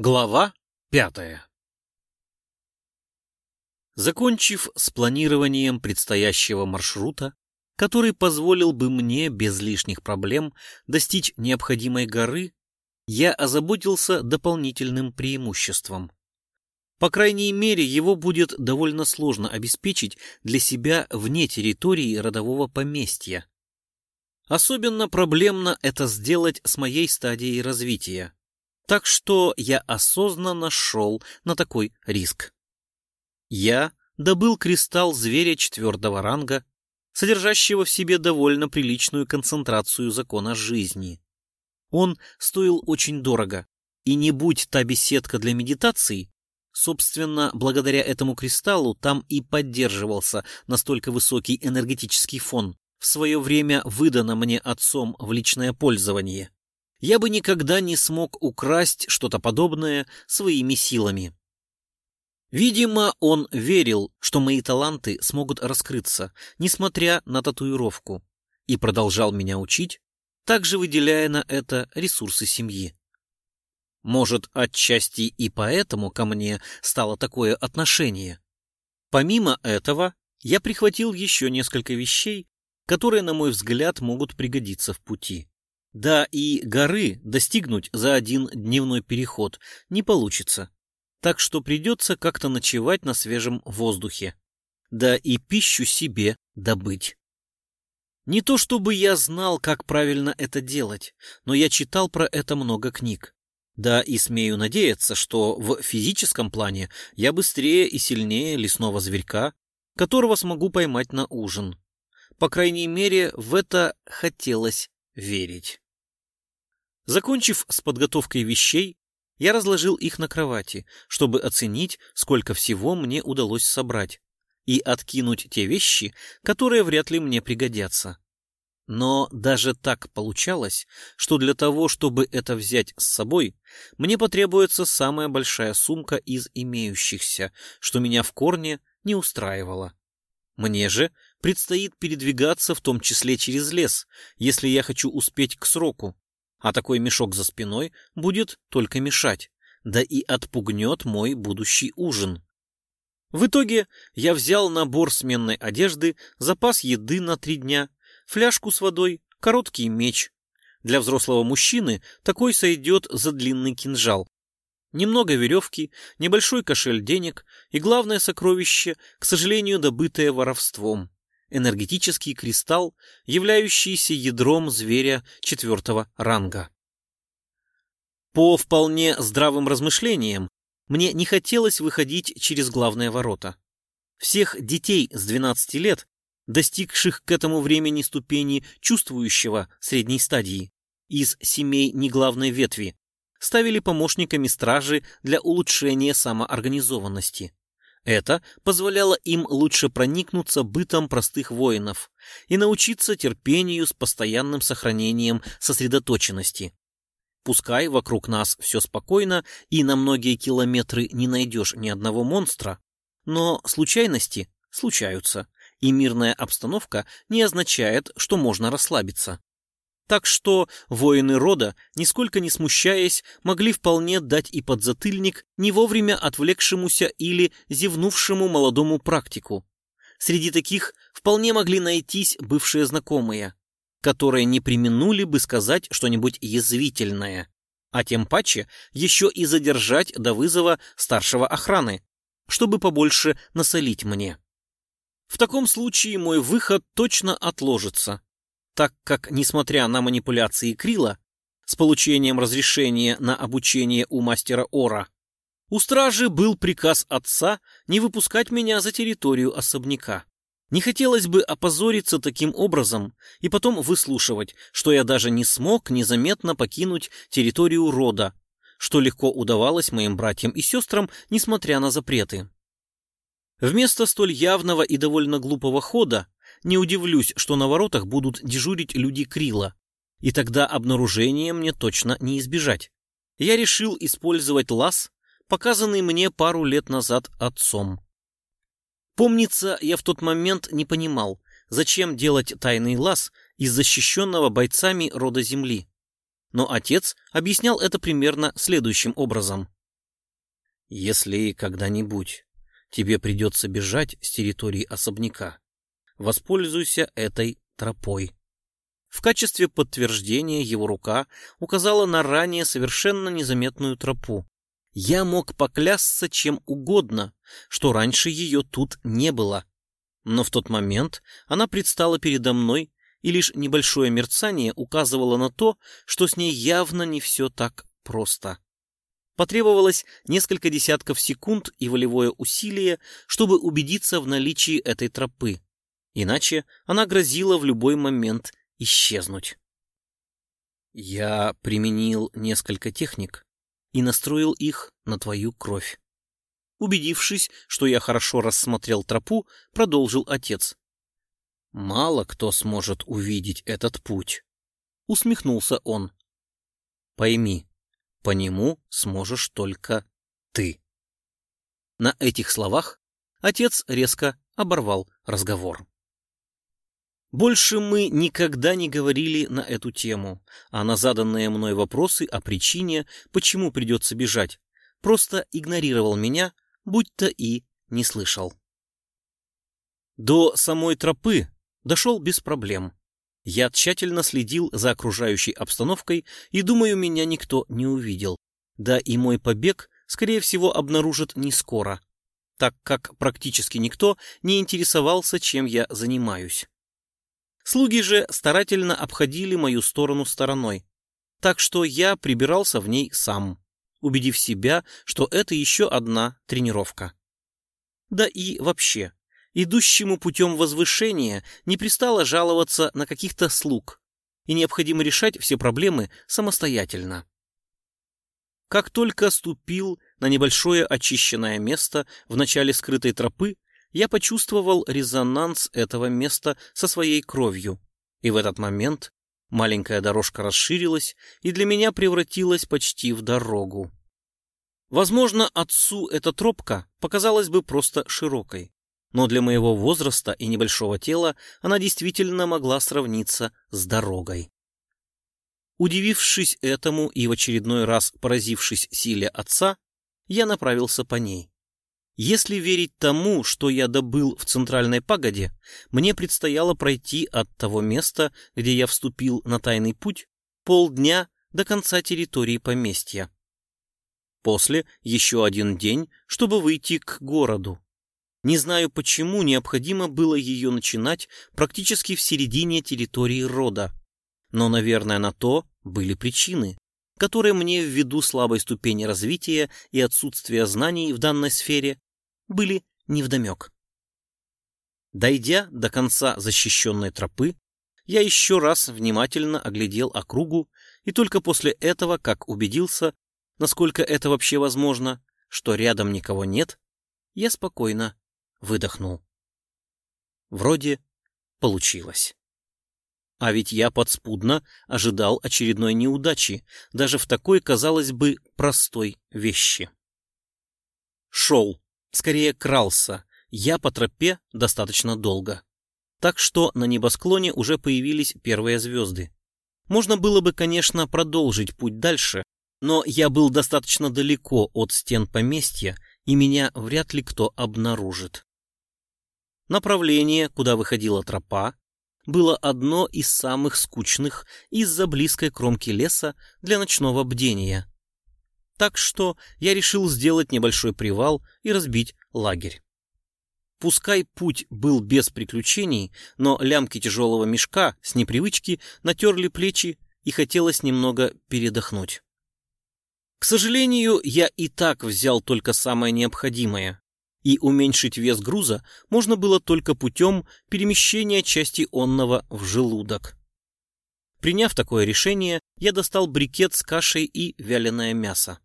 Глава пятая Закончив с планированием предстоящего маршрута, который позволил бы мне без лишних проблем достичь необходимой горы, я озаботился дополнительным преимуществом. По крайней мере, его будет довольно сложно обеспечить для себя вне территории родового поместья. Особенно проблемно это сделать с моей стадией развития. Так что я осознанно шел на такой риск. Я добыл кристалл зверя четвертого ранга, содержащего в себе довольно приличную концентрацию закона жизни. Он стоил очень дорого, и не будь та беседка для медитации, собственно, благодаря этому кристаллу там и поддерживался настолько высокий энергетический фон, в свое время выдано мне отцом в личное пользование я бы никогда не смог украсть что-то подобное своими силами. Видимо, он верил, что мои таланты смогут раскрыться, несмотря на татуировку, и продолжал меня учить, также выделяя на это ресурсы семьи. Может, отчасти и поэтому ко мне стало такое отношение. Помимо этого, я прихватил еще несколько вещей, которые, на мой взгляд, могут пригодиться в пути. Да и горы достигнуть за один дневной переход не получится. Так что придется как-то ночевать на свежем воздухе. Да и пищу себе добыть. Не то чтобы я знал, как правильно это делать, но я читал про это много книг. Да и смею надеяться, что в физическом плане я быстрее и сильнее лесного зверька, которого смогу поймать на ужин. По крайней мере, в это хотелось верить. Закончив с подготовкой вещей, я разложил их на кровати, чтобы оценить, сколько всего мне удалось собрать, и откинуть те вещи, которые вряд ли мне пригодятся. Но даже так получалось, что для того, чтобы это взять с собой, мне потребуется самая большая сумка из имеющихся, что меня в корне не устраивало. Мне же предстоит передвигаться в том числе через лес, если я хочу успеть к сроку, а такой мешок за спиной будет только мешать, да и отпугнет мой будущий ужин. В итоге я взял набор сменной одежды, запас еды на три дня, фляжку с водой, короткий меч. Для взрослого мужчины такой сойдет за длинный кинжал. Немного веревки, небольшой кошель денег и главное сокровище, к сожалению, добытое воровством энергетический кристалл, являющийся ядром зверя четвертого ранга. По вполне здравым размышлениям, мне не хотелось выходить через главные ворота. Всех детей с 12 лет, достигших к этому времени ступени чувствующего средней стадии, из семей неглавной ветви, ставили помощниками стражи для улучшения самоорганизованности. Это позволяло им лучше проникнуться бытом простых воинов и научиться терпению с постоянным сохранением сосредоточенности. Пускай вокруг нас все спокойно и на многие километры не найдешь ни одного монстра, но случайности случаются, и мирная обстановка не означает, что можно расслабиться. Так что воины рода, нисколько не смущаясь, могли вполне дать и подзатыльник не вовремя отвлекшемуся или зевнувшему молодому практику. Среди таких вполне могли найтись бывшие знакомые, которые не применули бы сказать что-нибудь язвительное, а тем паче еще и задержать до вызова старшего охраны, чтобы побольше насолить мне. В таком случае мой выход точно отложится, так как, несмотря на манипуляции Крила, с получением разрешения на обучение у мастера Ора, у стражи был приказ отца не выпускать меня за территорию особняка. Не хотелось бы опозориться таким образом и потом выслушивать, что я даже не смог незаметно покинуть территорию рода, что легко удавалось моим братьям и сестрам, несмотря на запреты. Вместо столь явного и довольно глупого хода не удивлюсь, что на воротах будут дежурить люди Крила, и тогда обнаружения мне точно не избежать. Я решил использовать лаз, показанный мне пару лет назад отцом. Помнится, я в тот момент не понимал, зачем делать тайный лаз из защищенного бойцами рода Земли. Но отец объяснял это примерно следующим образом. Если когда-нибудь тебе придется бежать с территории особняка, воспользуйся этой тропой. В качестве подтверждения его рука указала на ранее совершенно незаметную тропу. Я мог поклясться чем угодно, что раньше ее тут не было. Но в тот момент она предстала передо мной, и лишь небольшое мерцание указывало на то, что с ней явно не все так просто. Потребовалось несколько десятков секунд и волевое усилие, чтобы убедиться в наличии этой тропы. Иначе она грозила в любой момент исчезнуть. Я применил несколько техник и настроил их на твою кровь. Убедившись, что я хорошо рассмотрел тропу, продолжил отец. Мало кто сможет увидеть этот путь. Усмехнулся он. Пойми, по нему сможешь только ты. На этих словах отец резко оборвал разговор. Больше мы никогда не говорили на эту тему, а на заданные мной вопросы о причине, почему придется бежать, просто игнорировал меня, будто и не слышал. До самой тропы дошел без проблем. Я тщательно следил за окружающей обстановкой и, думаю, меня никто не увидел. Да и мой побег, скорее всего, обнаружат не скоро, так как практически никто не интересовался, чем я занимаюсь. Слуги же старательно обходили мою сторону стороной, так что я прибирался в ней сам, убедив себя, что это еще одна тренировка. Да и вообще, идущему путем возвышения не пристало жаловаться на каких-то слуг, и необходимо решать все проблемы самостоятельно. Как только ступил на небольшое очищенное место в начале скрытой тропы, я почувствовал резонанс этого места со своей кровью, и в этот момент маленькая дорожка расширилась и для меня превратилась почти в дорогу. Возможно, отцу эта тропка показалась бы просто широкой, но для моего возраста и небольшого тела она действительно могла сравниться с дорогой. Удивившись этому и в очередной раз поразившись силе отца, я направился по ней. Если верить тому, что я добыл в центральной пагоде, мне предстояло пройти от того места, где я вступил на тайный путь, полдня до конца территории поместья. После еще один день, чтобы выйти к городу. Не знаю, почему необходимо было ее начинать практически в середине территории рода. Но, наверное, на то были причины, которые мне ввиду слабой ступени развития и отсутствия знаний в данной сфере были невдомек. Дойдя до конца защищенной тропы, я еще раз внимательно оглядел округу и только после этого, как убедился, насколько это вообще возможно, что рядом никого нет, я спокойно выдохнул. Вроде получилось. А ведь я подспудно ожидал очередной неудачи, даже в такой, казалось бы, простой вещи. Шел скорее крался, я по тропе достаточно долго. Так что на небосклоне уже появились первые звезды. Можно было бы, конечно, продолжить путь дальше, но я был достаточно далеко от стен поместья, и меня вряд ли кто обнаружит. Направление, куда выходила тропа, было одно из самых скучных из-за близкой кромки леса для ночного бдения. Так что я решил сделать небольшой привал и разбить лагерь. Пускай путь был без приключений, но лямки тяжелого мешка с непривычки натерли плечи и хотелось немного передохнуть. К сожалению, я и так взял только самое необходимое, и уменьшить вес груза можно было только путем перемещения части онного в желудок. Приняв такое решение, я достал брикет с кашей и вяленое мясо.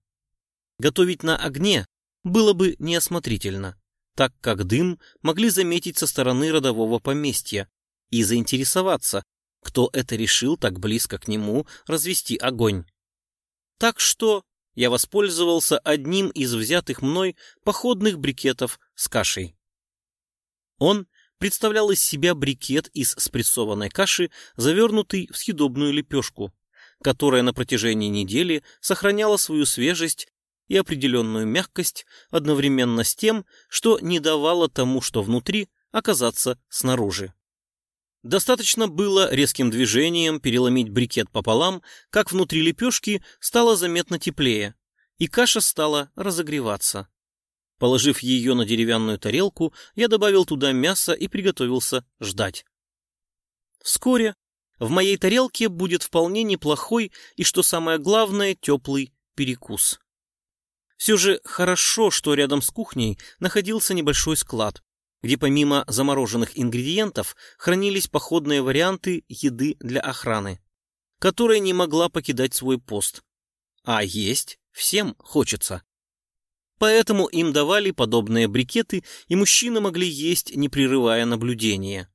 Готовить на огне было бы неосмотрительно, так как дым могли заметить со стороны родового поместья и заинтересоваться, кто это решил так близко к нему развести огонь. Так что я воспользовался одним из взятых мной походных брикетов с кашей. Он представлял из себя брикет из спрессованной каши, завернутый в съедобную лепешку, которая на протяжении недели сохраняла свою свежесть и определенную мягкость одновременно с тем, что не давало тому, что внутри, оказаться снаружи. Достаточно было резким движением переломить брикет пополам, как внутри лепешки стало заметно теплее, и каша стала разогреваться. Положив ее на деревянную тарелку, я добавил туда мясо и приготовился ждать. Вскоре в моей тарелке будет вполне неплохой и, что самое главное, теплый перекус. Все же хорошо, что рядом с кухней находился небольшой склад, где помимо замороженных ингредиентов хранились походные варианты еды для охраны, которая не могла покидать свой пост. А есть всем хочется. Поэтому им давали подобные брикеты, и мужчины могли есть, не прерывая наблюдения.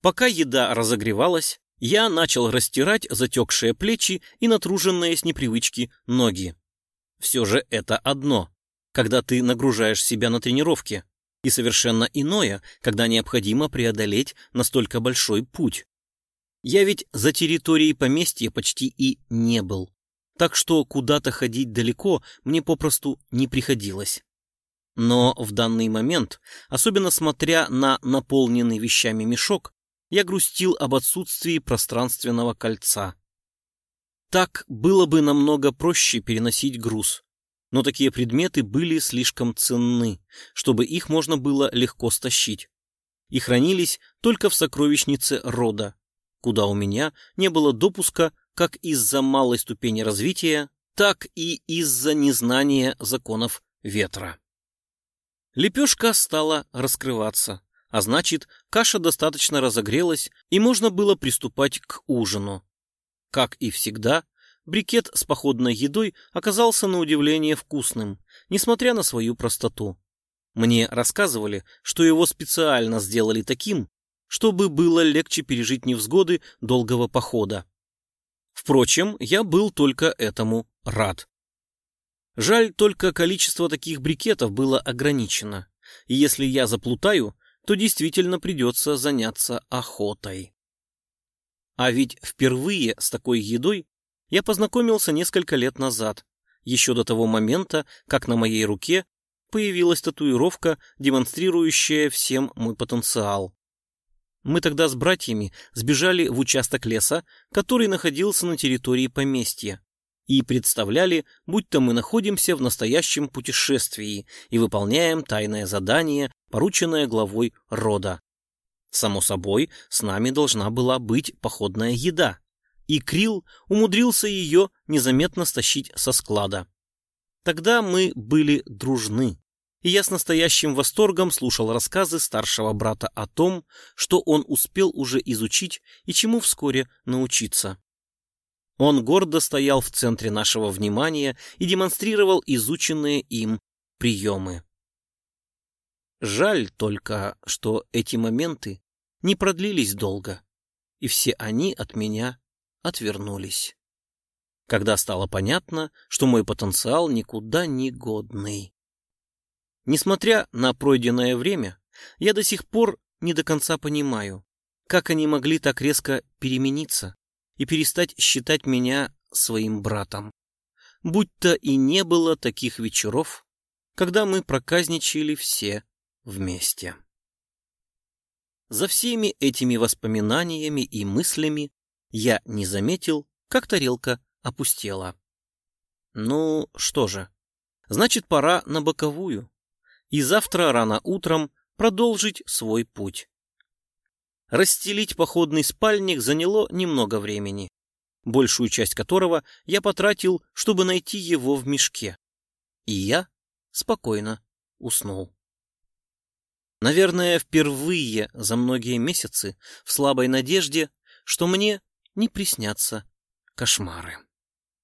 Пока еда разогревалась, я начал растирать затекшие плечи и натруженные с непривычки ноги. Все же это одно, когда ты нагружаешь себя на тренировке, и совершенно иное, когда необходимо преодолеть настолько большой путь. Я ведь за территорией поместья почти и не был, так что куда-то ходить далеко мне попросту не приходилось. Но в данный момент, особенно смотря на наполненный вещами мешок, я грустил об отсутствии пространственного кольца. Так было бы намного проще переносить груз, но такие предметы были слишком ценны, чтобы их можно было легко стащить. И хранились только в сокровищнице рода, куда у меня не было допуска как из-за малой ступени развития, так и из-за незнания законов ветра. Лепешка стала раскрываться, а значит, каша достаточно разогрелась, и можно было приступать к ужину. Как и всегда, брикет с походной едой оказался на удивление вкусным, несмотря на свою простоту. Мне рассказывали, что его специально сделали таким, чтобы было легче пережить невзгоды долгого похода. Впрочем, я был только этому рад. Жаль, только количество таких брикетов было ограничено, и если я заплутаю, то действительно придется заняться охотой. А ведь впервые с такой едой я познакомился несколько лет назад, еще до того момента, как на моей руке появилась татуировка, демонстрирующая всем мой потенциал. Мы тогда с братьями сбежали в участок леса, который находился на территории поместья, и представляли, будто мы находимся в настоящем путешествии и выполняем тайное задание, порученное главой рода. Само собой, с нами должна была быть походная еда и Крил умудрился ее незаметно стащить со склада. Тогда мы были дружны, и я с настоящим восторгом слушал рассказы старшего брата о том, что он успел уже изучить и чему вскоре научиться. Он гордо стоял в центре нашего внимания и демонстрировал изученные им приемы. Жаль только, что эти моменты не продлились долго, и все они от меня отвернулись. Когда стало понятно, что мой потенциал никуда не годный. Несмотря на пройденное время, я до сих пор не до конца понимаю, как они могли так резко перемениться и перестать считать меня своим братом. Будь-то и не было таких вечеров, когда мы проказничали все вместе. За всеми этими воспоминаниями и мыслями я не заметил, как тарелка опустела. Ну, что же, значит, пора на боковую. И завтра рано утром продолжить свой путь. Расстелить походный спальник заняло немного времени, большую часть которого я потратил, чтобы найти его в мешке. И я спокойно уснул. Наверное, впервые за многие месяцы в слабой надежде, что мне не приснятся кошмары.